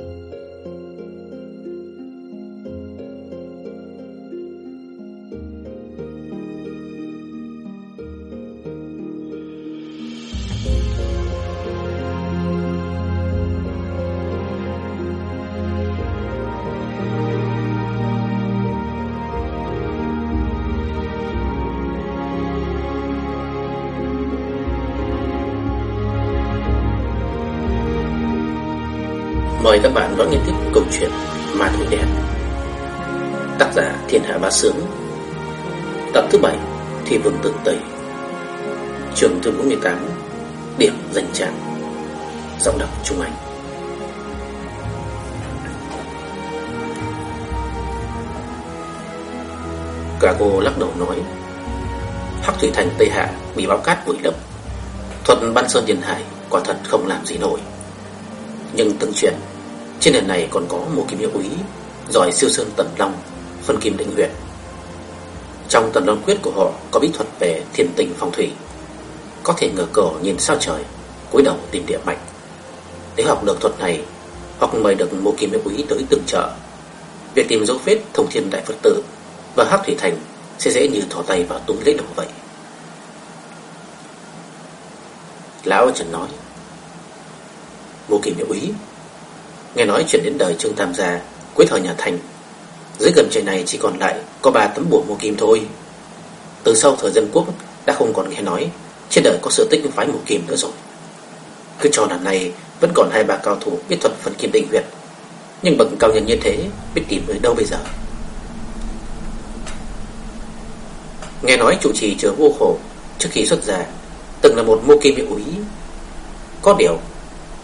え? Rõ đón nghe tiếp câu chuyện Ma Thủy Đen. Tác giả Thiên Hạ Bá Sướng. Tập thứ 7 Thì Vương Tự Tây. Trường thứ 48 Điểm danh trạng Giọng đọc Trung Anh. Cả cô lắc đầu nói, Hắc Thủy Thành Tây Hạ bị báo cát vùi lấp. Thuật Ban Sơn Điền Hải quả thật không làm gì nổi. Nhưng từng chuyện trên nền này còn có một kim hiệu úy Giỏi siêu sơn tần long, Phân kim định huyệt Trong tần long quyết của họ có bí thuật về thiên tình phong thủy. Có thể ngờ cổ nhìn sao trời, cúi đầu tìm địa mạch. Để học được thuật này Hoặc mời được một kim hiệu úy tới từng chợ Việc tìm dấu vết thông thiên đại Phật tử Và hắc thủy thành Sẽ dễ như thỏ tay vào túi lấy đồng vậy. Lão Trần nói Mô kim hiệu ý Nghe nói chuyện đến đời Trương Tam Gia Cuối thời nhà Thành. Dưới gần trời này chỉ còn lại có ba tấm bùa mua kim thôi. Từ sau thời dân quốc Đã không còn nghe nói, Trên đời có sự tích phái mua kim nữa rồi. Cứ cho lần này Vẫn còn hai ba cao thủ biết thuật phần kim định huyệt. Nhưng bậc cao nhân như thế Biết tìm ở đâu bây giờ? Nghe nói chủ trì trường vô khổ Trước khi xuất gia Từng là một mô kim hiệu úy Có điều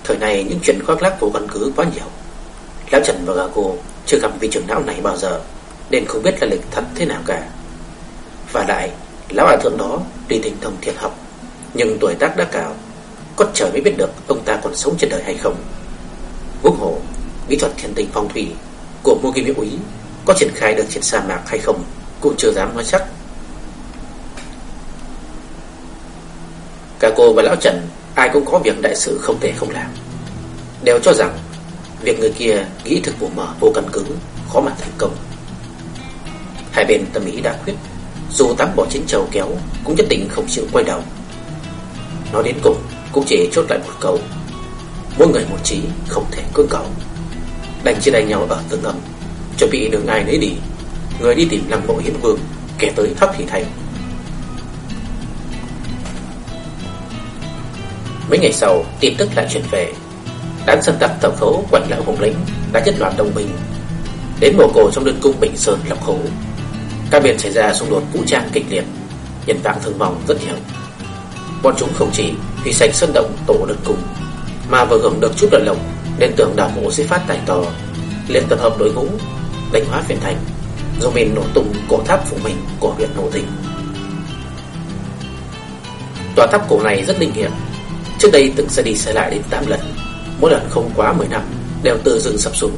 Thời này những chuyện khoác lác vô căn cứ quá nhiều. Lão Trần và Gago chưa gặp vị trưởng lão này bao giờ, Nên không biết là lịch thật thế nào cả. Và lại, Lão hòa thượng đó tuy tình thông thiệt học, Nhưng tuổi tác đã cao, Có trời mới biết được ông ta còn sống trên đời hay không. Quốc hộ Mỹ thuật thiên tình phong thủy Của Mô Kim Hiệu Ý Có triển khai được trên sa mạc hay không Cũng chưa dám nói chắc. Cả cô và Lão Trần Ai cũng có việc đại sự không thể không làm. Đều cho rằng, Việc người kia nghĩ thực vụ mở vô căn cứ, Khó mà thành công. Hai bên tâm ý đã quyết, Dù tám bỏ chiến trầu kéo Cũng nhất định không chịu quay đầu. Nói đến cùng, cũng chỉ chốt lại một câu. Mỗi người một trí Không thể cưỡng cầu. Đành chia đành nhau ở tương âm, Chuẩn bị đường ai nấy đi. Người đi tìm lăng mộ hiến vương, Kẻ tới thắp thì thành Mấy ngày sau, tin tức lại truyền về. Đám sân tặc thẩm khấu quanh lão hùng lĩnh đã nhất loạt đồng minh đến mồ cổ trong đơn cung Bình Sơn lập khổ. Các bên xảy ra xung đột vũ trang kịch liệt, nhân tạng thương vong rất nhiều. Bọn chúng không chỉ vì sạch sân động tổ đơn cung, mà vừa hưởng được chút lợi lộc nên tưởng đảo mộ sẽ phát tài to, liền tập hợp đội ngũ đánh hóa phiền thành, dùng mình nổ tung cổ tháp phủ mình của huyện Nộ Tình. Tòa tháp cổ này rất linh nghiệm Trước đây từng sẽ đi xe lại đến 8 lần. Mỗi lần không quá 10 năm, Đều tự dưng sập xuống.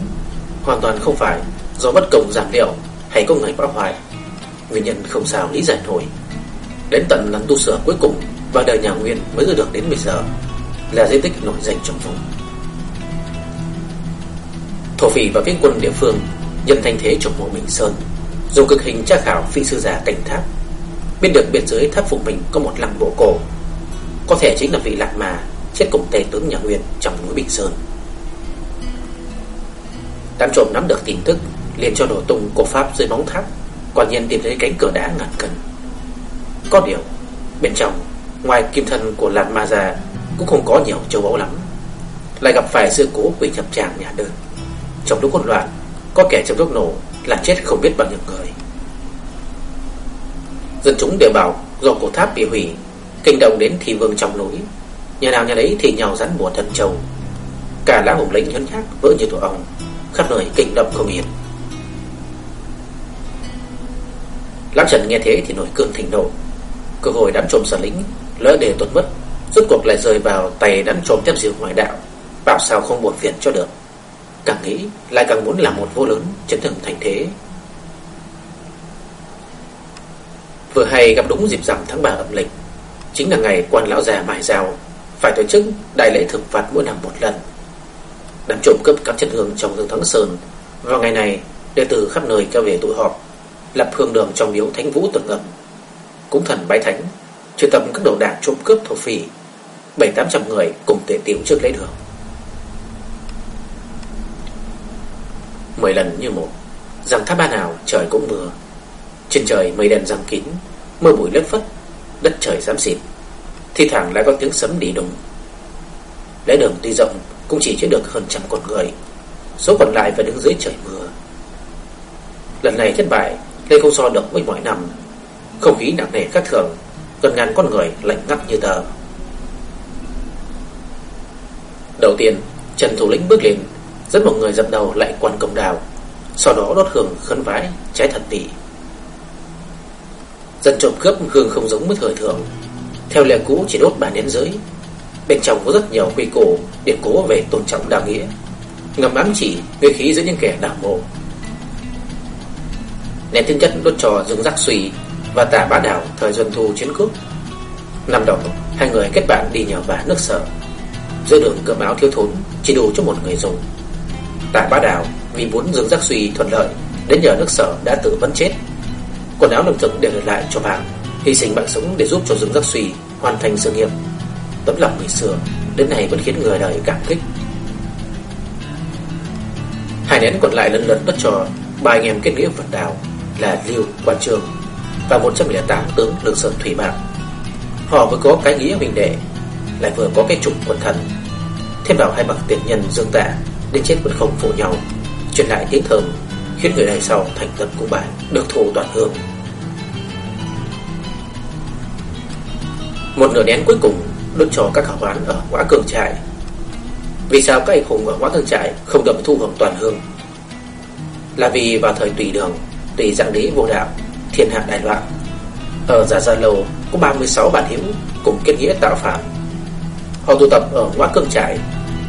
Hoàn toàn không phải do bất công giảm liệu Hay công ngành phá hoại Nguyên nhân không sao lý giải nổi. Đến tận lần tu sửa cuối cùng Và đời nhà Nguyên mới được đến bây giờ Là di tích nổi danh trong vùng. Thổ phỉ và viên quân địa phương Nhân thanh thế trong mộ Bình Sơn, Dùng cực hình tra khảo phi sư giả cảnh tháp Biết được biên giới tháp phụ mình có một lăng bộ cổ có thể chính là vị lạc mà, Chết cùng tề tướng nhà Nguyên trong núi Bình Sơn. Đám trộm nắm được tin tức, liền cho nổ tung cổ pháp dưới móng tháp, Quả nhiên tìm thấy cánh cửa đá ngàn cân. Có điều, Bên trong, Ngoài kim thân của Lạc Ma già, Cũng không có nhiều châu báu lắm. Lại gặp phải sự cố quỷ nhập tràng nhà đơn. Trong lúc hỗn loạn, Có kẻ trong lúc nổ Là chết không biết bao nhiêu người. Dân chúng đều bảo Do cổ tháp bị hủy Kinh động đến thị vương trong núi. Nhà nào nhà đấy thì nhào rắn bùa thần châu. Cả lá hùng lĩnh nhấn nhác vỡ như tổ ong Khắp nơi kinh động không yên. Lão Trần nghe thế thì nổi cơn thịnh nộ. Cơ hội đám trộm sở lĩnh, Lỡ để tuột mất, Rốt cuộc lại rơi vào tay đám trộm tiếp diệu ngoại đạo. Bảo sao không buồn phiền cho được. Càng nghĩ, lại càng muốn làm một vô lớn, Chấn thường thành thế. Vừa hay gặp đúng dịp rằm tháng 3 âm lịch chính là ngày quan lão già mài rào. Phải tổ chức đại lễ thực phạt mỗi năm một lần. Đám trộm cướp các chân hương trong Dương Thắng Sơn. Vào ngày này, Đệ tử khắp nơi kéo về tụ họp, Lập hương đường trong miếu thánh vũ tường Ngầm Cúng thần bái thánh Trừ tập các đầu đảng trộm cướp thổ phỉ, Bảy tám trăm người cùng tề tiểu trước lấy đường. Mười lần như một Rằng tháp ba nào trời cũng mưa. Trên trời mây đen răng kín, Mưa bụi lất phất Đất trời xám xịt Thi thẳng lại có tiếng sấm đi đùng. Lễ đường tuy rộng, Cũng chỉ chứa được hơn trăm con người, Số còn lại phải đứng dưới trời mưa. Lần này thất bại Lê không so được với mọi năm. Không khí nặng nề khác thường, Gần ngàn con người lạnh ngắt như tờ. Đầu tiên, Trần Thủ lĩnh bước lên, Dẫn một người dập đầu lại quan công đào, Sau đó đốt hương khấn vái, Trái thật tỷ Dân trộm cướp gương không giống với thời thường Theo lệ cũ chỉ đốt bàn nến dưới Bên trong có rất nhiều quy cổ Để cố về tôn trọng đạo nghĩa. Ngầm ám chỉ người khí giữa những kẻ đảo mộ. Nền thiên chất đốt trò dùng rắc suy Và tả bá đảo thời xuân thu chiến cướp Năm đó, Hai người kết bạn đi nhờ vả nước sở. Giữa đường cơm áo thiếu thốn, Chỉ đủ cho một người dùng. Tại bá đảo vì muốn dương rắc suy thuận lợi Đến nhờ nước sở đã tự vẫn chết. Quần áo lương thực đều để lại cho bạn Hy sinh mạng sống để giúp cho dương giác suy Hoàn thành sự nghiệp. Tấm lòng ngày xưa Đến nay vẫn khiến người đời cảm kích. Hai nén còn lại lần lượt đất trò Ba anh em kết nghĩa phật đảo Là Lưu, Quan Trường Và 108 tướng lương sơn thủy mạng Họ vừa có cái nghĩa mình đệ Lại vừa có cái trục quần thần. Thêm vào hai bậc tiền nhân dương tạ Đến chết vẫn không phụ nhau. Truyền lại tiếng thơm Khiến người này sau thành tâm của bạn Được thù toàn hương. Một nửa nén cuối cùng Đốt cho các khảo hán ở quá cường trại. Vì sao các anh hùng ở quá cường trại Không được thu hưởng toàn hương? Là vì vào thời tùy đường, Tùy dạng đế vô đạo, Thiên hạ đại loạn. Ở Giả Gia Lầu có 36 bản hữu Cùng kết nghĩa tạo phạm Họ tụ tập ở quá cường trại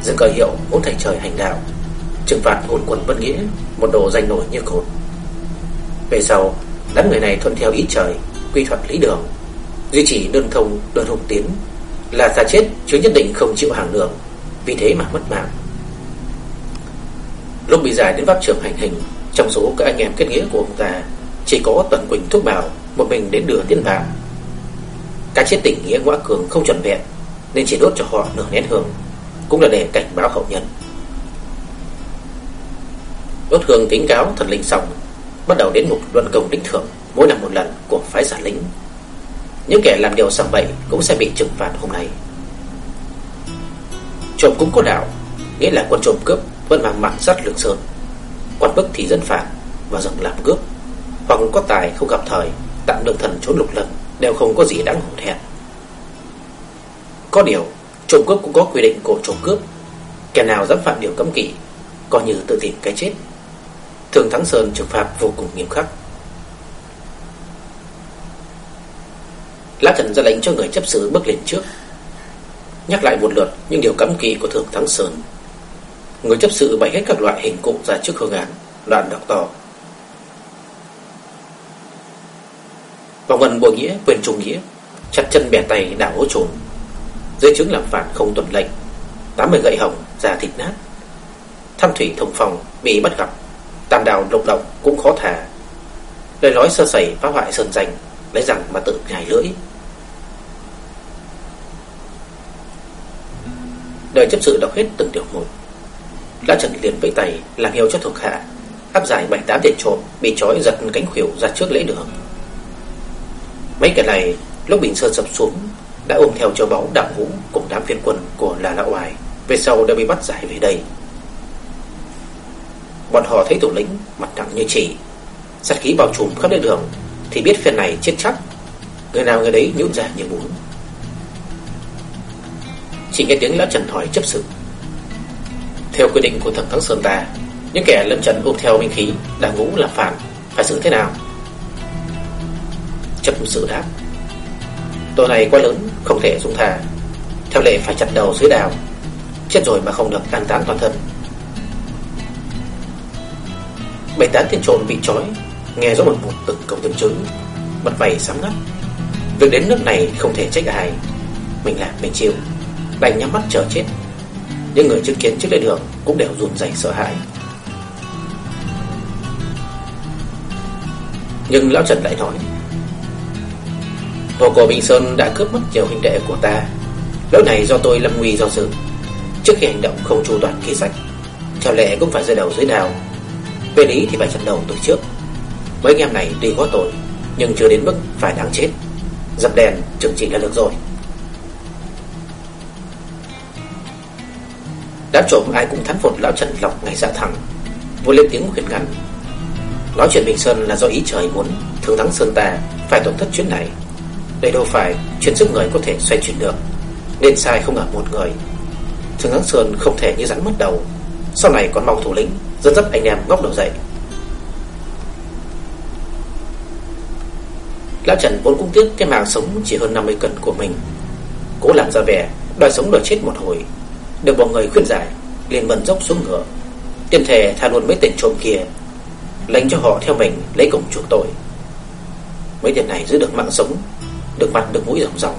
dựng cờ hiệu muốn thành trời hành đạo, trừng phạt hồn quân bất nghĩa, một đồ danh nổi như cột. Về sau, đám người này thuận theo ý trời, quy thuận lý đường duy trì đơn thông, đơn hùng tiến là giả chết, chứ nhất định không chịu hàng đường. Vì thế mà mất mạng. Lúc bị giải đến pháp trưởng hành hình, trong số các anh em kết nghĩa của ông ta, chỉ có tần quỳnh thúc bảo một mình đến đưa tiến vào. Cái chết tình nghĩa ngoã cường không chuẩn vẹn, nên chỉ đốt cho họ nửa nén hương, cũng là để cảnh báo hậu nhân. Đốt hương kính cáo thần linh xong, bắt đầu đến mục luân công đích thưởng mỗi năm một lần của phái giả lính những kẻ làm điều sằng bậy cũng sẽ bị trừng phạt hôm nay. Trộm cũng có đạo, nghĩa là quân trộm cướp vẫn mang mặt sắt lương sơn. Quan bức thì dân phản và dần làm cướp. Hoặc có tài không gặp thời tạm được thần trốn lục lần đều không có gì đáng hổ thẹn. Có điều, trộm cướp cũng có quy định của trộm cướp. Kẻ nào dám phạm điều cấm kỵ, coi như tự tìm cái chết. Thường thắng sơn trừng phạt vô cùng nghiêm khắc. Lá thần ra lệnh cho người chấp sự bước lên trước. Nhắc lại một lượt những điều cấm kỵ của thượng thắng sơn. Người chấp sự bày hết các loại hình cụ ra trước hương án, đoạn đọc to. Vòng vần bội nghĩa, quyền trung nghĩa, chặt chân bẻ tay đảo hố trốn dưới chứng làm phản không tuần lệnh, tám mươi gậy hồng ra thịt nát. Tham thủy thông phòng, bị bắt gặp. Tam đào lục động cũng khó thả. Lời nói sơ sẩy phá hoại sơn danh, lấy rằng mà tự nhảy lưỡi. Đời chấp sự đọc hết từng điều một lá trần liền vẫy tay, làm hiệu cho thuộc hạ. Áp giải bảy tám tên trộm, bị trói giật cánh khuỷu ra trước lễ đường. Mấy kẻ này, lúc bình sơn sập xuống, đã ôm theo châu báu đạm vũ cùng đám phiên quân của là lão oai, về sau đã bị bắt giải về đây. Bọn họ thấy thủ lĩnh mặt nặng như chỉ, sát khí bao trùm khắp nơi đường, thì biết phiên này chết chắc. Người nào người đấy nhũn ra như muốn chỉ nghe tiếng lão trần hỏi chấp sự. Theo quy định của thần thắng sơn ta, những kẻ lâm trần ôm theo binh khí đảng ngũ làm phản, phải xử thế nào? Chấp sự đáp Tội này quá lớn, Không thể dung tha. Theo lệ phải chặt đầu dưới đào, Chết rồi mà không được an táng toàn thân. Bảy tán tiền trộn bị trói, Nghe rõ một một từng câu từng chữ Mặt mày sám ngắt. Việc đến nước này không thể trách ai, Mình làm mình chịu Đành nhắm mắt chờ chết. Những người chứng kiến trước lễ đường Cũng đều run rẩy sợ hãi. Nhưng Lão Trần lại nói, Hồ Cổ Bình Sơn đã cướp mất nhiều huynh đệ của ta. Lỗi này do tôi lâm nguy do dự Trước khi hành động không chu toàn kế sách Theo lẽ cũng phải rơi đầu dưới đào. Về lý thì phải chặn đầu từ trước. Mấy anh em này tuy có tội, Nhưng chưa đến mức phải đáng chết. Dập đèn trừng trị là được rồi. Đã trộm ai cũng thán phục lão Trần Lộc ngày dạ thẳng. Vô lên tiếng khuyên ngăn Nói chuyện Bình Sơn là do ý trời muốn. Thường thắng Sơn ta, phải tổn thất chuyến này. Đây đâu phải chuyện sức người có thể xoay chuyển được. Nên sai không ở một người. Thường thắng Sơn không thể như rắn mất đầu. Sau này còn mong thủ lĩnh, Dẫn dắt anh em ngóc đầu dậy. Lão Trần vốn cũng tiếc cái mạng sống chỉ hơn 50 cân của mình. Cố làm ra vẻ, Đòi sống đòi chết một hồi. Được mọi người khuyên giải, liền mần dốc xuống ngựa. Tiêm thề tha luôn mấy tên trộm kia, Lệnh cho họ theo mình lấy công chuộc tội. Mấy tên này giữ được mạng sống, Được mặt được mũi ròng ròng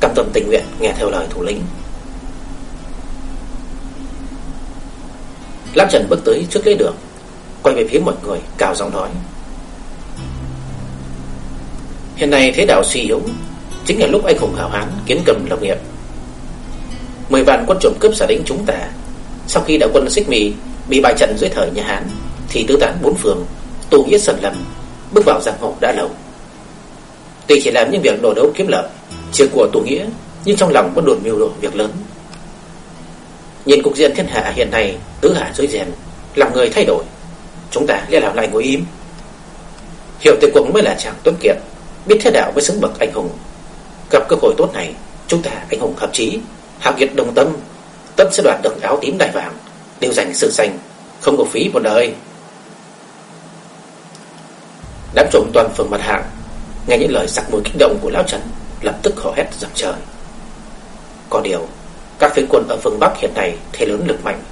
Cam tâm tình nguyện nghe theo lời thủ lĩnh. Lát Trần bước tới trước lễ đường, Quay về phía mọi người, cao giọng nói. Hiện nay thế đạo suy yếu, Chính là lúc anh hùng hào hán kiến cầm lập nghiệp. Mười vạn quân trộm cướp xả đánh chúng ta. Sau khi đạo quân xích mì Bị bại trận dưới thời nhà Hán, Thì tứ tán bốn phường Tu nghĩa sần lầm, Bước vào giang hồ đã lâu. Tuy chỉ làm những việc đồ đấu kiếm lợi, Chưa của tu nghĩa, Nhưng trong lòng vẫn đồn mưu đồ việc lớn. Nhìn cục diện thiên hạ hiện nay, Tứ hạ dưới rèn Làm người thay đổi, Chúng ta lẽ làm lại ngồi im. Hiểu tuyệt cuộc mới là chàng tuấn kiệt, Biết thế đạo mới xứng bậc anh hùng. Gặp cơ hội tốt này, Chúng ta anh hùng hợp chí. Hào kiệt đồng tâm Tất sẽ đoạt được áo tím đại vàng Đều dành sự sành, Không có phí một đời Đám trộm toàn phường mặt hạng Nghe những lời sặc mùi kích động của Lão Trần Lập tức hò hét dập trời Có điều Các phiến quân ở phương Bắc hiện nay Thế lớn lực mạnh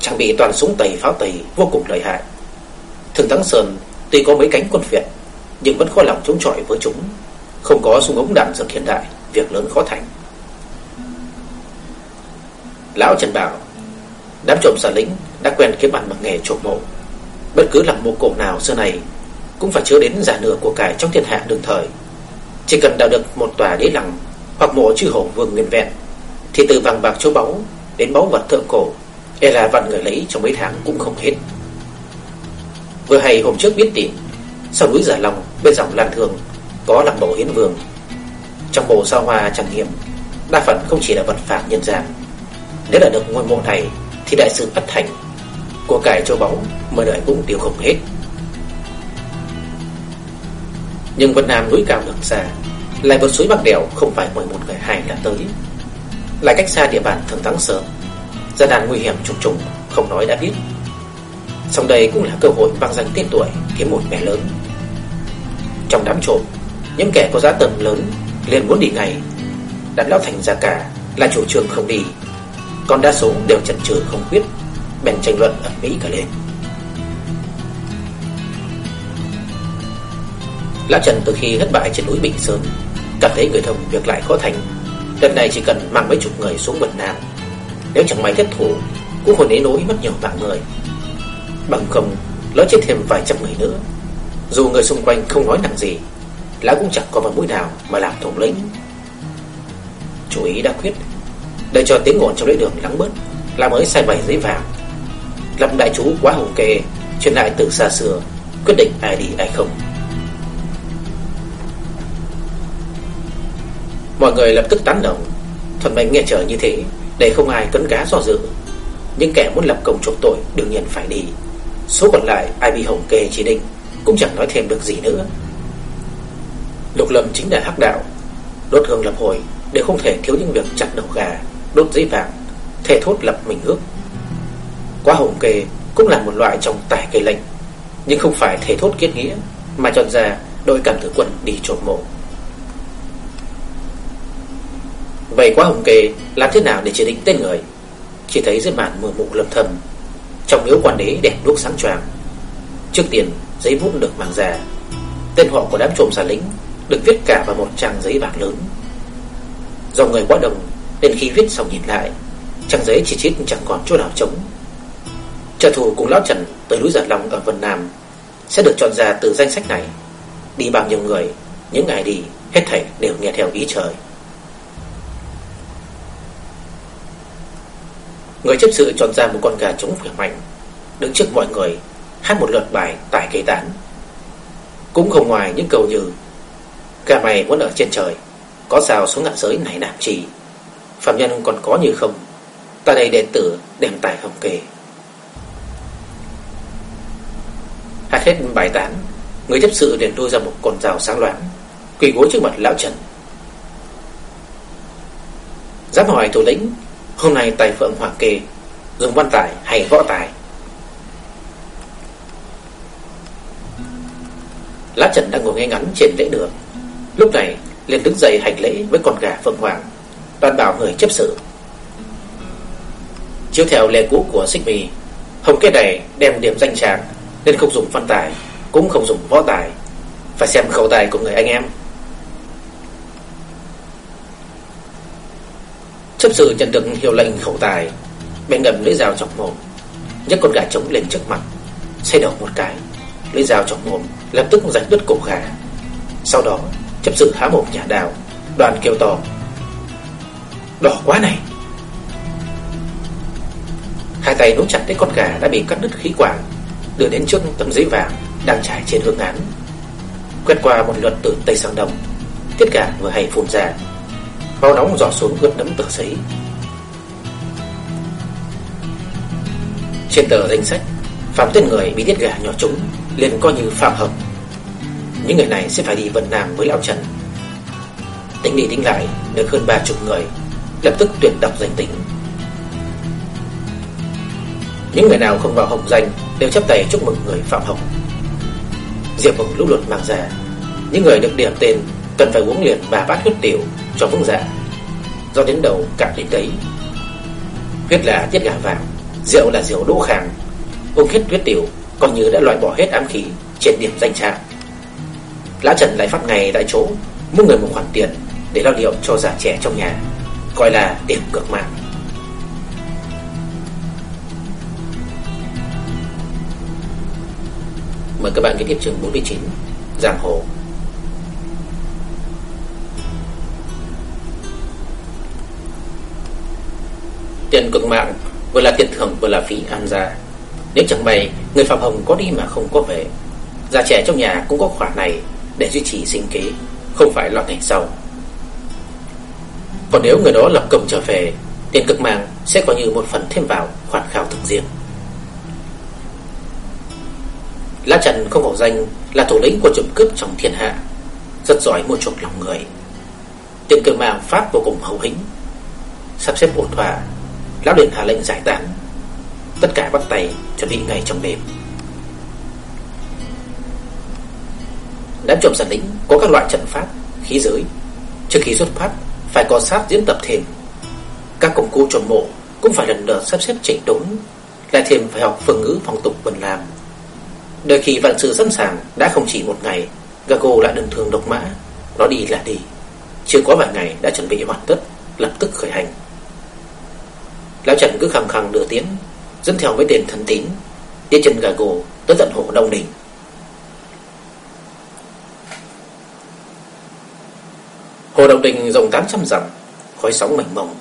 Trang bị toàn súng tẩy pháo tẩy vô cùng lợi hại Thường Thắng Sơn Tuy có mấy cánh quân Việt nhưng vẫn khó lòng chống chọi với chúng. Không có súng ống đạn dược hiện đại, việc lớn khó thành. Lão Trần bảo, đám trộm sở lính đã quen kiếm ăn bằng nghề trộm mộ. Bất cứ làm mộ cổ nào xưa này cũng phải chứa đến giả nửa của cải trong thiên hạ đương thời. Chỉ cần đào được một tòa đế lăng hoặc mộ chư hổ vương nguyên vẹn, thì từ vàng bạc châu báu đến báu vật thượng cổ, e là vạn người lấy trong mấy tháng cũng không hết. Vừa hay hôm trước biết tìm sau núi Giả Long bên dòng Lan thường có lăng mộ hiến vương. Trong bộ sao hoa trang nghiêm, đa phần không chỉ là vật phạm nhân gian. Nếu là được ngôi mộ này thì đại sự bất thành, của cải châu báu mời đợi cũng tiêu không hết. Nhưng Vân Nam núi cao đường xa, lại vượt suối Bắc Đèo không phải mỗi một người hai đã tới. Lại cách xa địa bàn thường thắng sớm gia đàn nguy hiểm trùng trùng, không nói đã biết. Xong đây cũng là cơ hội vang danh tên tuổi kiếm một mẹ lớn. Trong đám trộm, những kẻ có giá tầm lớn liền muốn đi ngay. Đám lão thành ra cả là chủ trương không đi, còn đa số đều chần chừ không quyết, bèn tranh luận ở Mỹ cả lên. Lão Trần từ khi thất bại trên núi Bình Sơn Cảm thấy người thông việc lại khó thành. Lần này chỉ cần mang mấy chục người xuống Bần Nam. Nếu chẳng may thất thủ Cũng hồi nén nỗi mất nhiều mạng người. Bằng không Lỡ chết thêm vài trăm người nữa. Dù người xung quanh không nói nặng gì Lão cũng chẳng có mặt mũi nào mà làm thống lĩnh. Chú ý đã quyết để cho tiếng ồn trong lễ đường lắng bớt, Là mới sai bày giấy vàng. Lâm đại chú quá hùng kê Truyền lại từ xa xưa, Quyết định ai đi ai không. Mọi người lập tức tán đồng, Thuần mệnh nghe chờ như thế, Để không ai cấn cá do dự. Những kẻ muốn lập công chuộc tội Đương nhiên phải đi. Số còn lại, ai bị hồng kê chỉ định, Cũng chẳng nói thêm được gì nữa. Lục lâm chính là hắc đạo, Đốt hương lập hồi, Đều không thể thiếu những việc chặt đầu gà. Đốt giấy vàng, thề thốt lập mình ước. Quá hồng Kề cũng là một loại trồng tài cây lệnh, Nhưng không phải thề thốt kết nghĩa Mà chọn ra đội cảm tử quân đi trộm mộ. Vậy quá hồng Kề Làm thế nào để chỉ định tên người? Chỉ thấy dưới màn mưa mụ lâm thầm, trong miếu quan đế đèn đuốc sáng choàng. Trước tiên giấy bút được mang ra. Tên họ của đám trộm xà lính Được viết cả vào một trang giấy bạc lớn. Dòng người quá đông nên khi viết xong nhìn lại Trang giấy chỉ chít chẳng còn chỗ nào trống. Trợ thủ cùng Lão Trần tới núi Giả Long ở Vân Nam Sẽ được chọn ra từ danh sách này. Đi bao nhiêu người, Những ngày đi, Hết thảy đều nghe theo ý trời. Người chấp sự chọn ra một con gà trống khỏe mạnh, Đứng trước mọi người, Hát một lượt bài tại cây tán. Cũng không ngoài những câu như, Gà mày muốn ở trên trời, Có sao xuống ngạ giới này làm chi Phạm nhân còn có như không? Ta đây đệ tử đem tài không kể. Hát hết bài tán, Người chấp sự liền đưa ra một con rào sáng loáng Quỳ gối trước mặt lão Trần. Dám hỏi thủ lĩnh, Hôm nay tài phượng hoàng kê, Dùng văn tài hay võ tài? Lá Trần đang ngồi ngay ngắn trên lễ đường, Lúc này liền đứng dậy hành lễ với con gà Phượng Hoàng. Toàn bảo người chấp sự. Chiếu theo lệ cũ của xích mì, Hồng kết này đem điểm danh tràng Nên không dùng phân tài, Cũng không dùng võ tài. Phải xem khẩu tài của người anh em. Chấp sự nhận được hiệu lệnh khẩu tài, Bèn ngầm lưỡi dao chọc mồm, nhấc con gà trống lên trước mặt Xoay đầu một cái. Lưỡi dao chọc mồm lập tức rạch đứt cổ gà. Sau đó, chấp sự há mồm nhà đào, Đoàn kêu to Đỏ quá này. Hai tay nút chặt lấy con gà đã bị cắt đứt khí quản, Đưa đến trước tấm giấy vàng Đang trải trên hương án. Quét qua một lượt từ Tây sang Đông, Tiết gà vừa hay phun ra. Bao nóng giọt xuống ướt đấm tờ giấy. Trên tờ danh sách, Phạm tên người bị tiết gà nhỏ trúng liền coi như phạm hợp. Những người này sẽ phải đi vận Nam với Lão Trần. Tính đi tính lại, Được hơn ba chục người. Lập tức tuyển đọc danh tính. Những người nào không vào hồng danh Đều chấp tay chúc mừng người phạm hồng. Diệp mừng lúc luật mang ra. Những người được điểm tên Cần phải uống liền ba bát huyết tiểu cho vững dạ. Do đến đầu cạn đến đấy. Huyết là tiết gà vàng, Rượu là rượu đỗ khang Uống hết huyết tiểu, Coi như đã loại bỏ hết ám khí Trên điểm danh trạng lão Trần lại phát ngày tại chỗ, Mua người một khoản tiền Để lo liệu cho già trẻ trong nhà. Gọi là điểm cực mạng Mời các bạn nghe tiếp chương 49 Giang Hồ. Tiền cực mạng vừa là tiền thưởng vừa là phí an gia. Nếu chẳng may người Phạm Hồng có đi mà không có về, Già trẻ trong nhà cũng có khoản này Để duy trì sinh kế, Không phải lo ngày sau. Còn nếu người đó lập công trở về, Tiền cực mạng sẽ có như một phần thêm vào khoản khảo thực riêng. La Trần không hổ danh là thủ lĩnh của trộm cướp trong thiên hạ, Rất giỏi mua chuộc lòng người. Tiền cực mạng pháp vô cùng hậu hĩnh. Sắp xếp ổn thỏa, Lão liền hạ lệnh giải tán. Tất cả bắt tay chuẩn bị ngay trong đêm. Đám trộm sản lĩnh có các loại trận pháp, Khí giới. Trước khi xuất phát phải có sát diễn tập thêm. Các công cụ chuẩn mộ Cũng phải lần lượt sắp xếp chỉnh đốn Lại thêm phải học phương ngữ phong tục quần làm Đợi khi vạn sự sẵn sàng Đã không chỉ một ngày Gago lại đơn thường độc mã, Nó đi là đi. Chưa có vài ngày đã chuẩn bị hoàn tất, Lập tức khởi hành. Lão Trần cứ khăng khăng đưa tiến Dẫn theo mấy tên thân tín, Đi chân Gago tới tận hồ Đông Đình. Hồ Động Đình rộng 800 dặm, Khói sóng mảnh mông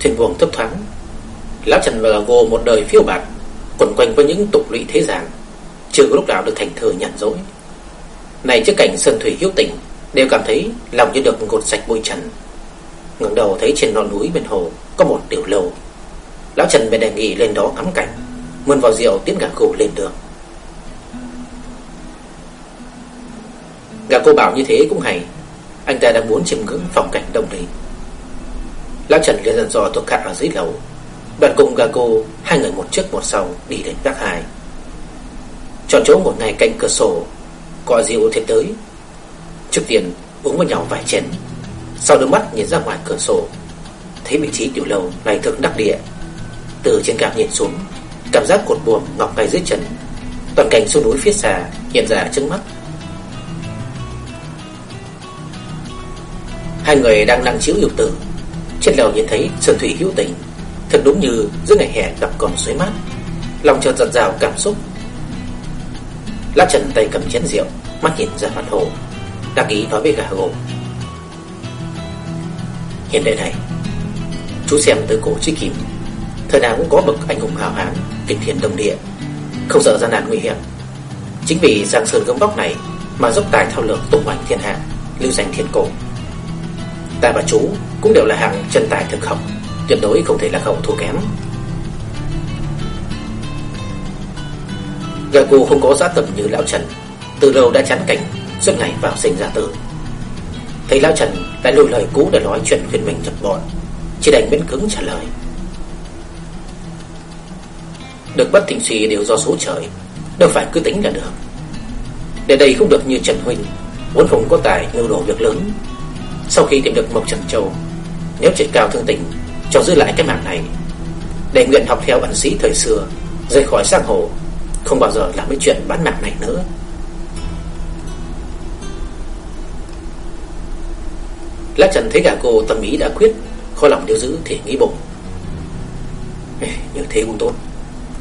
Thuyền buồng thấp thoáng. Lão Trần và gồ một đời phiêu bạt, Quẩn quanh với những tục lụy thế gian, Chưa có lúc nào được thành thừa nhận dối Này trước cảnh sơn thủy hiếu tình, Đều cảm thấy lòng như được gột sạch bụi trần. Ngẩng đầu thấy trên non núi bên hồ Có một tiểu lầu. Lão Trần bèn đề nghị lên đó ngắm cảnh, Mượn vào rượu tiến gà cô lên đường. Gà cô bảo như thế cũng hay anh ta đang muốn chiêm ngưỡng phong cảnh đông đầy Lão Trần liền dần dò thuộc hạ ở dưới lầu. Đoàn cùng gà cô, Hai người một trước một sau đi đến gác hai. Chọn chỗ một ngày cạnh cửa sổ Gọi rượu thêm tới. Trước tiên uống với nhau vài chén. Sau đôi mắt nhìn ra ngoài cửa sổ, Thấy vị trí tiểu lầu này thực đắc địa. Từ trên cao nhìn xuống, Cảm giác cột buồm ngọc ngay dưới chân. Toàn cảnh xuống núi phía xa, hiện ra trước mắt. Hai người đang nặng chiếu yêu tử Trên lầu nhìn thấy Sơn Thủy hữu tình. Thật đúng như giữa ngày hè gặp còn suối mát Lòng chợt giật rào cảm xúc. Lát trần tay cầm chén rượu, Mắt nhìn ra mặt hồ. Đặc ý nói với gà hồ Hiện đại này, Chú xem từ cổ chí kìm Thời nào cũng có bậc anh hùng hào hán Kịch thiên đồng địa. Không sợ gian nan nguy hiểm. Chính vì giang sơn gấm bóc này Mà dốc tài thao lược tung hoành thiên hạ, Lưu danh thiên cổ. Ta và chú cũng đều là hạng chân tài thực học, Tuyệt đối không thể là không thua kém. Gà cô không có giá tầm như Lão Trần, Từ lâu đã chán cảnh, Suốt ngày vào sinh ra tử. Thấy Lão Trần lại lùi lời cũ để nói chuyện khuyên mình nhập bọn, Chỉ đành miễn cứng trả lời. Được bất thịnh suy đều do số trời, Đâu phải cứ tính là được. Để đây không được như Trần Huynh, Vốn không có tài nưu đồ việc lớn sau khi tìm được Mộc Trần Châu, Nếu chỉ cao thương tình, Cho giữ lại cái mạng này, Để nguyện học theo ẩn sĩ thời xưa, Rời khỏi giang hồ, Không bao giờ làm cái chuyện bán mạng này nữa. Lá Trần thấy cả cô tâm ý đã quyết, Khó lòng điều giữ thì nghĩ bụng. Như thế cũng tốt.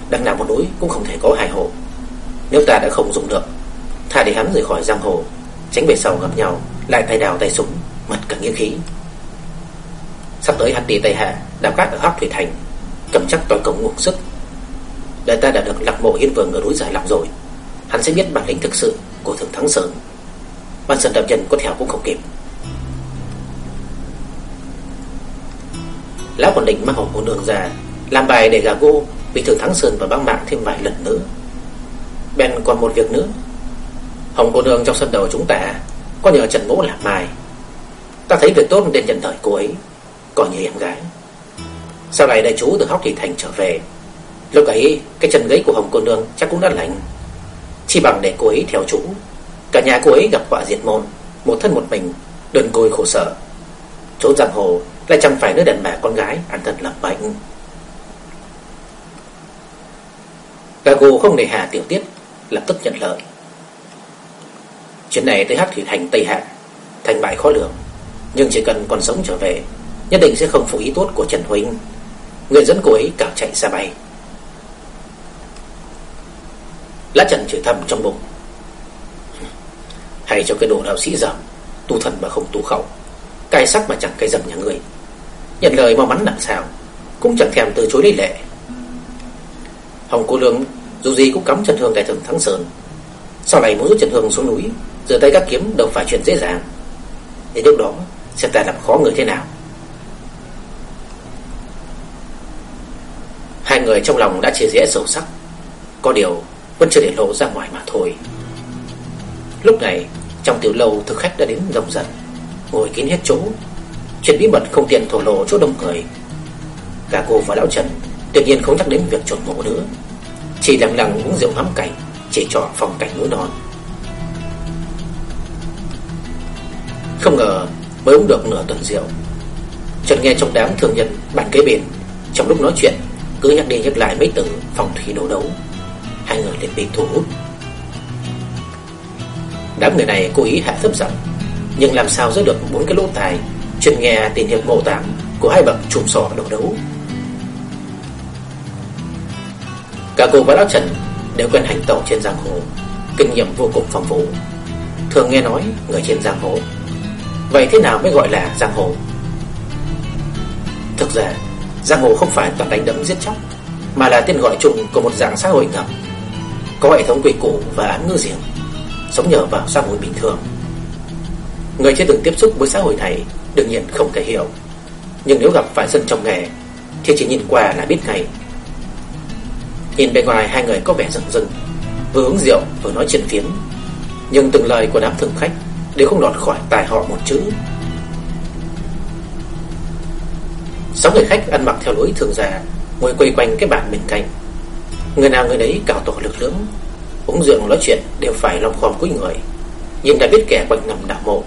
Đằng nào một núi cũng không thể có hài hồ. Nếu ta đã không dùng được Thà để hắn rời khỏi giang hồ, Tránh về sau gặp nhau, Lại tay đào tay súng. Mật cả nghĩa khí. Sắp tới hắn đi Tây Hạ đạp cát ở Hắc Thủy Thành, Cầm chắc toàn cổng nguồn sức. Đời ta đã được lạc mộ yên vương ở núi giải lọc rồi. Hắn sẽ biết bản lĩnh thực sự Của thượng thắng sơn. Ban sơn đạp nhân có theo cũng không kịp. Lão còn định mang hồng của đường ra, Làm bài để gà gô Vì thượng thắng sơn và băng mạng thêm vài lần nữa. Ben còn một việc nữa. Hồng cô nương trong sân đầu chúng ta, Có nhờ Trần Mỗ làm mài. Ta thấy việc tốt nên nhận lời cô ấy. Còn như em gái. Sau này đại chú từ Hóc Thị Thành trở về, Lúc ấy cái chân gấy của Hồng cô nương chắc cũng đã lành Chỉ bằng để cô ấy theo chú, Cả nhà cô ấy gặp họa diệt môn, Một thân một mình, Đơn côi khổ sở. Trốn giang hồ lại chẳng phải đứa đàn bà con gái Ăn thân lập bệnh. Gago không để hà tiểu tiết, Lập tức nhận lời. Chuyện này tới hắc thủy thành Tây Hạ, Thành bại khó lường. Nhưng chỉ cần còn sống trở về, Nhất định sẽ không phụ ý tốt của Trần Huynh Người dẫn cô ấy càng chạy xa bay. Lá Trần chửi thầm trong bụng. Hay cho cái đồ đạo sĩ dởm Tu thần mà không tu khẩu. Cai sắc mà chẳng cay dầm nhà người. Nhận lời mau mắn làm sao, Cũng chẳng thèm từ chối lý lệ. Hồng cô lương, Dù gì cũng cắm Trần Hương đại thượng thắng sơn. Sau này muốn rút Trần Hương xuống núi giơ tay các kiếm đâu phải chuyện dễ dàng. Đến lúc đó Xem ta làm khó người thế nào? Hai người trong lòng đã chia rẽ sâu sắc. Có điều Vẫn chưa để lộ ra ngoài mà thôi. Lúc này, Trong tiểu lâu thực khách đã đến rồng dần Ngồi kín hết chỗ, Chuyện bí mật không tiện thổ lộ chỗ đông người. Cả cô và lão Trần Tự nhiên không nhắc đến việc trộn mộ nữa. Chỉ lặng lặng uống rượu ngắm cảnh, Chỉ trọ phong cảnh núi non. Không ngờ mới uống được nửa tuần rượu. Trần nghe trong đám thường nhân bàn kế bên, Trong lúc nói chuyện, Cứ nhắc đi nhắc lại mấy từ phòng thủy đồ đấu. Hai người liền bị thu hút. Đám người này cố ý hạ thấp giọng, Nhưng làm sao giữ được bốn cái lỗ tài Chuyên nghe tin hiệp mộ tạm Của hai bậc trùm sò đấu đấu. Cả cô và Lão Trần Đều quen hành tẩu trên giang hồ, Kinh nghiệm vô cùng phong phú. Thường nghe nói người trên giang hồ Vậy thế nào mới gọi là giang hồ? Thực ra, Giang hồ không phải toàn đánh đấm giết chóc, Mà là tên gọi chung của một dạng xã hội ngầm. Có hệ thống quy củ và án ngư riêng, Sống nhờ vào xã hội bình thường. Người chưa từng tiếp xúc với xã hội này Đương nhiên không thể hiểu. Nhưng nếu gặp phải dân trong nghề, Thì chỉ nhìn qua là biết ngay. Nhìn bên ngoài, hai người có vẻ rừng rừng Vừa uống rượu, vừa nói chuyện phiếm. Nhưng từng lời của đám thường khách Đều không lọt khỏi tài họ một chữ. Sáu người khách ăn mặc theo lối thường già Ngồi quay quanh cái bàn bên cạnh. Người nào người đấy cào tỏ lực lưỡng Uống rượu nói chuyện đều phải lòng khom cúi người. Nhưng đã biết kẻ quanh nằm đảo mộ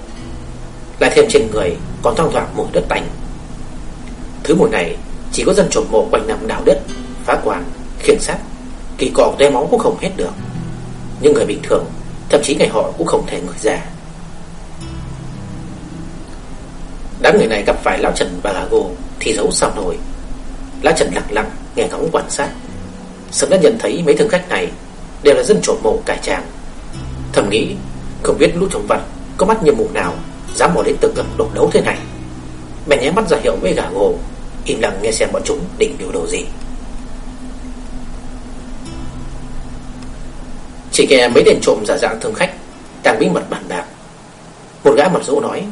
Lại thêm trên người còn thoang thoảng mùi đất tành. Thứ mùi này Chỉ có dân trộm mộ quanh nằm đào đất Phá quan, khiển sát Kỳ cọ đe máu cũng không hết được. Nhưng người bình thường Thậm chí ngày họ cũng không thể ngửi ra. Đám người này gặp phải Lão Trần và Gà gồ Thì giấu sao nổi. Lão Trần lặng lặng nghe ngóng quan sát. Sớm đã nhận thấy mấy thương khách này Đều là dân trộm mộ cải trang Thầm nghĩ, Không biết lũ trộm vật có mắt nhiệm mù nào Dám bỏ đến từng ngầm đột đấu thế này. Mẹ nhé mắt ra hiệu với gà gồ, Im lặng nghe xem bọn chúng định biểu đồ gì. Chỉ nghe mấy tên trộm giả dạng thương khách Đang bí mật bàn bạc. Một gã mặt dỗ nói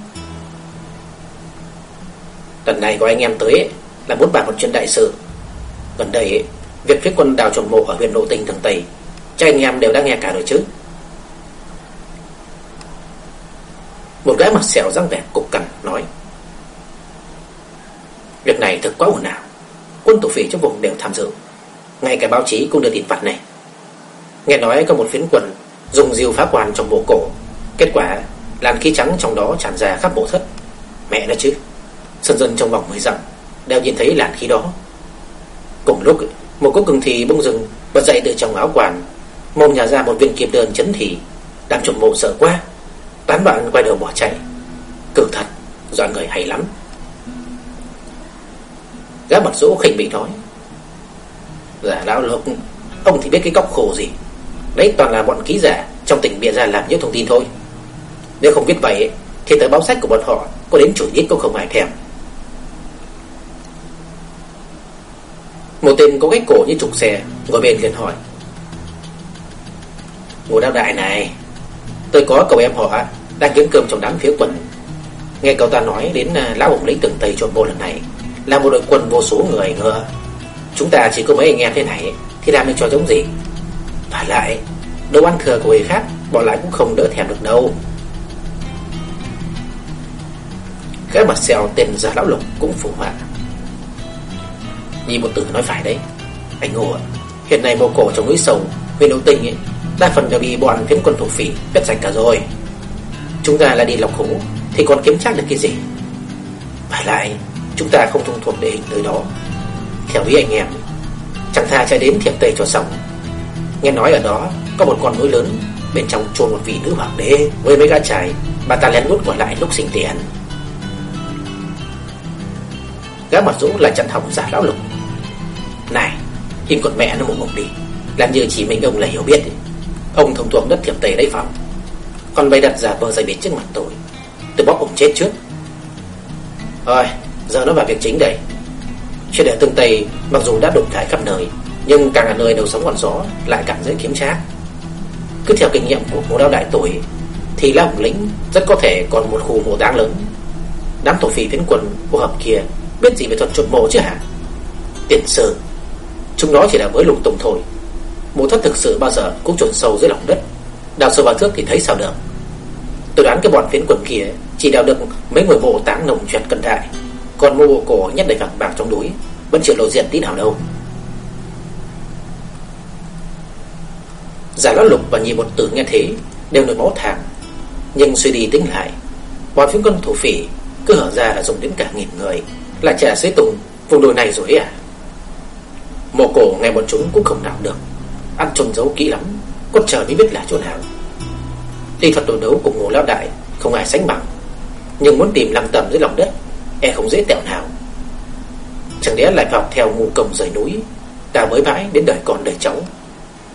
Lần này gọi anh em tới Là muốn bàn một chuyện đại sự. Gần đây Việc phía quân đào trộm mộ ở huyện nội tỉnh thường Tây, Chắc anh em đều đã nghe cả rồi chứ? Một gã mặt sẹo răng vẻ cục cằn nói, Việc này thật quá ồn ào. Quân tổ phỉ trong vùng đều tham dự. Ngay cả báo chí cũng đưa tin vặt này. Nghe nói có một phiến quần Dùng diều phá quan trong bộ cổ. Kết quả, làn khí trắng trong đó tràn ra khắp bộ thất. Mẹ nó chứ. Sân dân trong vòng 10 dặm, Đều nhìn thấy làn khí đó. Cùng lúc, một cỗ cường thì bỗng rừng Bật dậy từ trong áo quản Mông nhà ra một viên kim đơn chấn thì Đám trộm mộ sợ quá. Tán bạn quay đầu bỏ chạy. Cử thật, Dọa người hay lắm. Gã mặt rỗ khinh bị nói, Giả lão lục, Ông thì biết cái cóc khổ gì? Đấy toàn là bọn ký giả, Trong tỉnh bịa ra làm những thông tin thôi. Nếu không biết vậy, Thì tờ báo sách của bọn họ Có đến chủ nhất cũng không ai thèm. Một tên có cái cổ như trục xe Ngồi bên liền hỏi. Ngô đạo đại này Tôi có cậu em họ Đang kiếm cơm trong đám phía quần Nghe cậu ta nói đến à, lão ổng lĩnh từng tây trộn bộ lần này Là một đội quân vô số người ngựa, Chúng ta chỉ có mấy anh em thế này Thì làm được cho giống gì? Và lại Đồ ăn thừa của người khác Bọn lại cũng không đỡ thèm được đâu. Cái mặt xèo tên giả lão lục cũng phù họa như một tử nói phải đấy. Anh Ngô ạ, Hiện nay bộ cổ trong núi sầu Huyện đấu Tinh ấy, Đa phần đều bị bọn phiến quân thổ phỉ Quét sạch cả rồi. Chúng ta là đi lọc hổ Thì còn kiếm chắc được cái gì? Và lại, Chúng ta không thông thuộc địa hình nơi đó. Theo ý anh em, Chẳng tha chạy đến thiệp tây cho xong. Nghe nói ở đó có một con núi lớn, Bên trong chôn một vị nữ hoàng đế Với mấy gã trai, Bà ta lén lút gọi lại lúc sinh tiền. Gã mặt dũng là chặn hỏng giả lão lục. Này, Im con mẹ nó mộng mộng đi. Làm như chỉ mình ông là hiểu biết Ông thông thuộc đất thiệp tây đấy phòng Còn bày đặt giả vờ dày biệt trước mặt tôi. Tôi bóp ông chết trước. Rồi giờ nó vào việc chính đây. Chuyện ở tương Tây Mặc dù đã đụng thải khắp nơi, Nhưng càng là nơi đầu sống còn gió, Lại càng dễ kiếm trác. Cứ theo kinh nghiệm của ngô đao đại tuổi Thì La Hùng Lĩnh rất có thể còn một khu mộ đáng lớn. Đám tổ phì phiến quân của hợp kia Biết gì về thuật trộm mộ chứ hả? Tiền sử. Chúng nó chỉ là mới lục tùng thôi. Mộ thất thực sự bao giờ cũng chôn sâu dưới lòng đất. Đào sâu vào thước thì thấy sao được? Tôi đoán cái bọn phiến quần kia Chỉ đào được mấy người mộ táng nồng chuyện cận đại Còn mộ cổ nhất đầy vàng bạc trong núi, Vẫn chưa lộ diện tí nào đâu. Giả lão lục và nhị một tử nghe thế, Đều nổi máu thàng Nhưng suy đi tính lại, Bọn phiến quân thủ phỉ cứ hở ra là dùng đến cả nghìn người, Là trả xế tùng, vùng đồi này rồi à? Mộ cổ nghe bọn chúng cũng không đào được. Ăn trông giấu kỹ lắm Cốt chờ mới biết là chỗ nào. Tuy thuật đồ đấu cùng ngô lao đại Không ai sánh bằng, Nhưng muốn tìm lăng tầm dưới lòng đất E không dễ tẹo nào. Chẳng lẽ lại vào theo ngu công rời núi Đào mới mãi đến đời con đời cháu.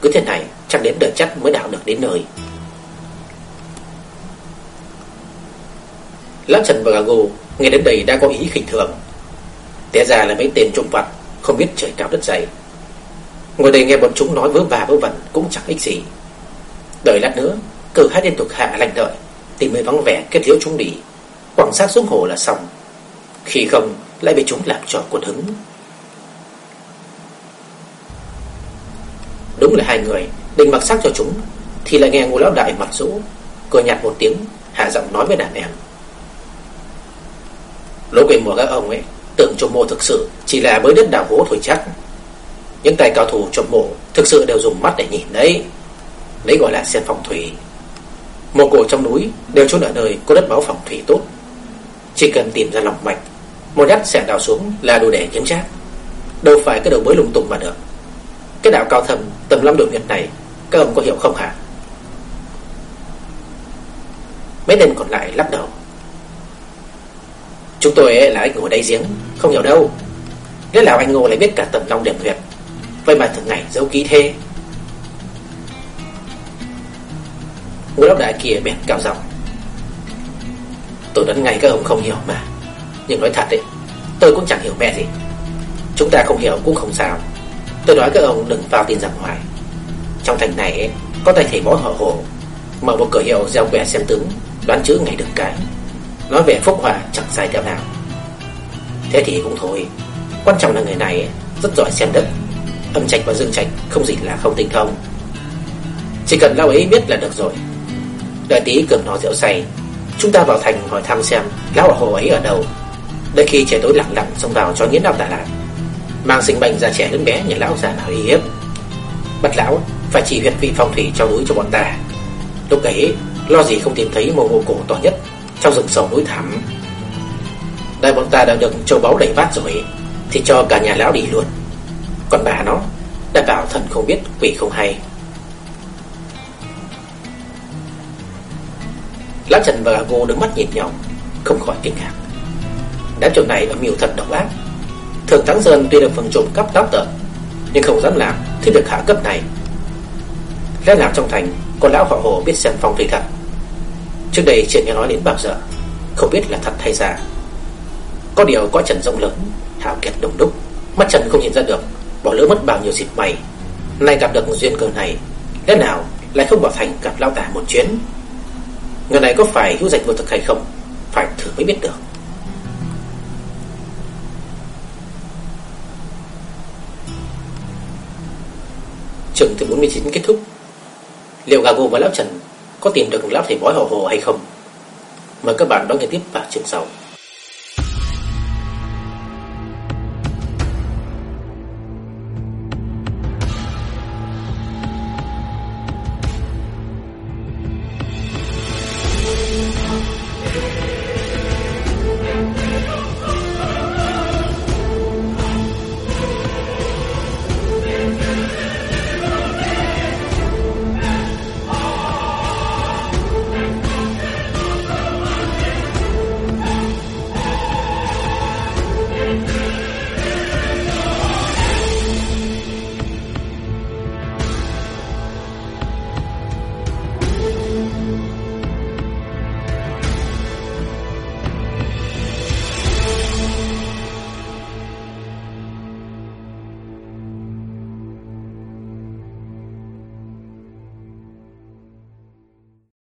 Cứ thế này chắc đến đời chắc mới đào được đến nơi. Lão Trần và Gago nghe đến đây đã có ý khinh thường. Té ra là mấy tên trộm vặt không biết trời cao đất dày. Ngồi đây nghe bọn chúng nói vớ vả vớ vẩn Cũng chẳng ích gì. Đợi lát nữa, cử hai tên thuộc hạ lành đợi tìm nơi vắng vẻ kết liễu chúng đi. Quẳng sát xuống hồ là xong. Khi không, lại bị chúng làm trò cuột hứng. Đúng là hai người, Định mặc sắc cho chúng, Thì lại nghe ngô lão đại mặt rũ, Cười nhạt một tiếng, Hạ giọng nói với đàn em. Lỗ quỷ mùa các ông ấy tượng trộm mộ thực sự, Chỉ là mới đất đào hố thôi chắc. Những tay cao thủ trộm mộ Thực sự đều dùng mắt để nhìn đấy. Đấy gọi là xem phòng thủy. Mộ cổ trong núi đều trốn ở nơi có đất báo phòng thủy tốt. Chỉ cần tìm ra lòng mạch, Một nhát sẽ đào xuống là đủ để kiếm chắc Đâu phải cái đầu mới lung tung mà được. Cái đạo cao thầm tầm lâm độ nguyệt này, Các ông có hiểu không hả? Mấy tên còn lại lắc đầu. Chúng tôi là anh ngồi đây giếng. Không hiểu đâu. Nghĩa là anh Ngô lại biết cả tầm long điểm huyệt Vậy mà thường ngày giấu ký thế. Ngô lão đại kia bèn cao giọng. Tôi đoán ngay các ông không hiểu mà. Nhưng nói thật đấy Tôi cũng chẳng hiểu mẹ gì. Chúng ta không hiểu cũng không sao. Tôi nói các ông đừng vào tin rằng hoài. Trong thành này ấy, có tay thầy võ họ hồ. Mở một cửa hiệu gieo quẻ xem tướng Đoán chữ ngày được cái. Nói về phúc hòa chẳng sai theo nào. Thế thì cũng thôi. Quan trọng là người này rất giỏi xem đất Âm trạch và dương trạch không gì là không tinh thông. Chỉ cần lão ấy biết là được rồi. Đợi tí cường nó rượu say, Chúng ta vào thành hỏi thăm xem Lão ở hồ ấy ở đâu. Đợi khi trời tối lặng lặng xông vào cho nghiến đau tả lạc, Mang sinh bệnh ra trẻ lớn bé nhà lão già nào uy hiếp. Bắt lão phải chỉ huyệt vị phong thủy trong núi cho bọn ta. Lúc ấy, lo gì không tìm thấy mồ ngô cổ to nhất Trong rừng sâu núi thẳm. Đây bọn ta đã được châu báu đầy bát rồi, Thì cho cả nhà lão đi luôn. Còn bà nó, Đã bảo thần không biết quỷ không hay. Lão Trần và cô đứng mắt nhìn nhau, Không khỏi kinh ngạc. Đám trộm này âm mưu thật độc ác. Thường Thắng Sơn tuy được phần trộm cắp táo tợn, Nhưng không dám làm Thì được hạ cấp này. Lẽ làm trong thành, Con lão họ hồ biết xem phong thủy thật? Trước đây chuyện nghe nói đến bao giờ, Không biết là thật hay giả. Có điều có trần rộng lớn Hào kiệt đông đúc. Mắt trần không nhìn ra được, Bỏ lỡ mất bao nhiêu dịp mày Nay gặp được một duyên cơ này, Lẽ nào lại không bảo thành gặp lao tả một chuyến? Người này có phải hữu dạch vô thực hay không? Phải thử mới biết được. Trường thứ 49 kết thúc. Liệu Gago và Lão Trần Có tìm được Lão Thầy Bói Hồ Hồ hay không? Mời các bạn đón nghe tiếp vào chương sau.